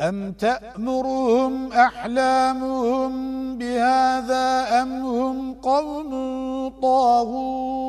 أم تأمرهم أحلامهم بهذا أم هم قوم طاغون